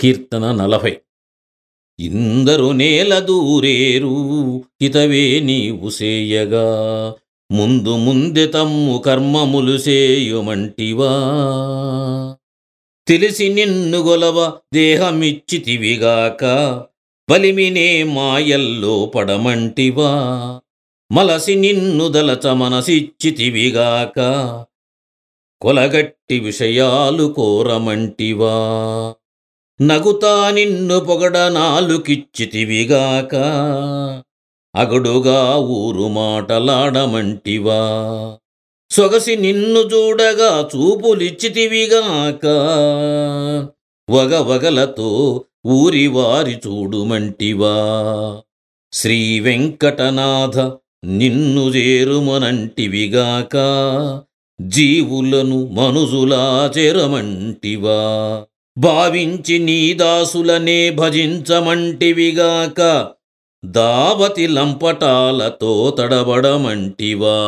కీర్తన నలభై. ఇందరు నేల దూరేరు హితవే నీవు సేయగా. ముందు ముందె తమ్ము కర్మములు సేయుమంటివా తెలిసి నిన్ను గొలవ దేహమిచ్చితివిగాక. బలిమినే మాయల్లో పడమంటివా. మలసి నిన్ను దలచ మనసిచ్చితివిగాక. కొలగట్టి విషయాలు కోరమంటివా. నగుతా నిన్ను పొగడ నాలుకిచ్చితివిగాక. అగడుగా ఊరు మాటలాడమంటివా. సొగసి నిన్ను చూడగా చూపులిచ్చితివిగాక. వగవగలతో ఊరి వారి చూడుమంటివా. శ్రీ వెంకటనాథ నిన్ను చేరుమనంటివిగాక. జీవులను మనుజులా చేరమంటివా. భావించి నీ దాసులనే భజించమంటివిగాక దావతి లంపటాలతో తడబడమంటివా?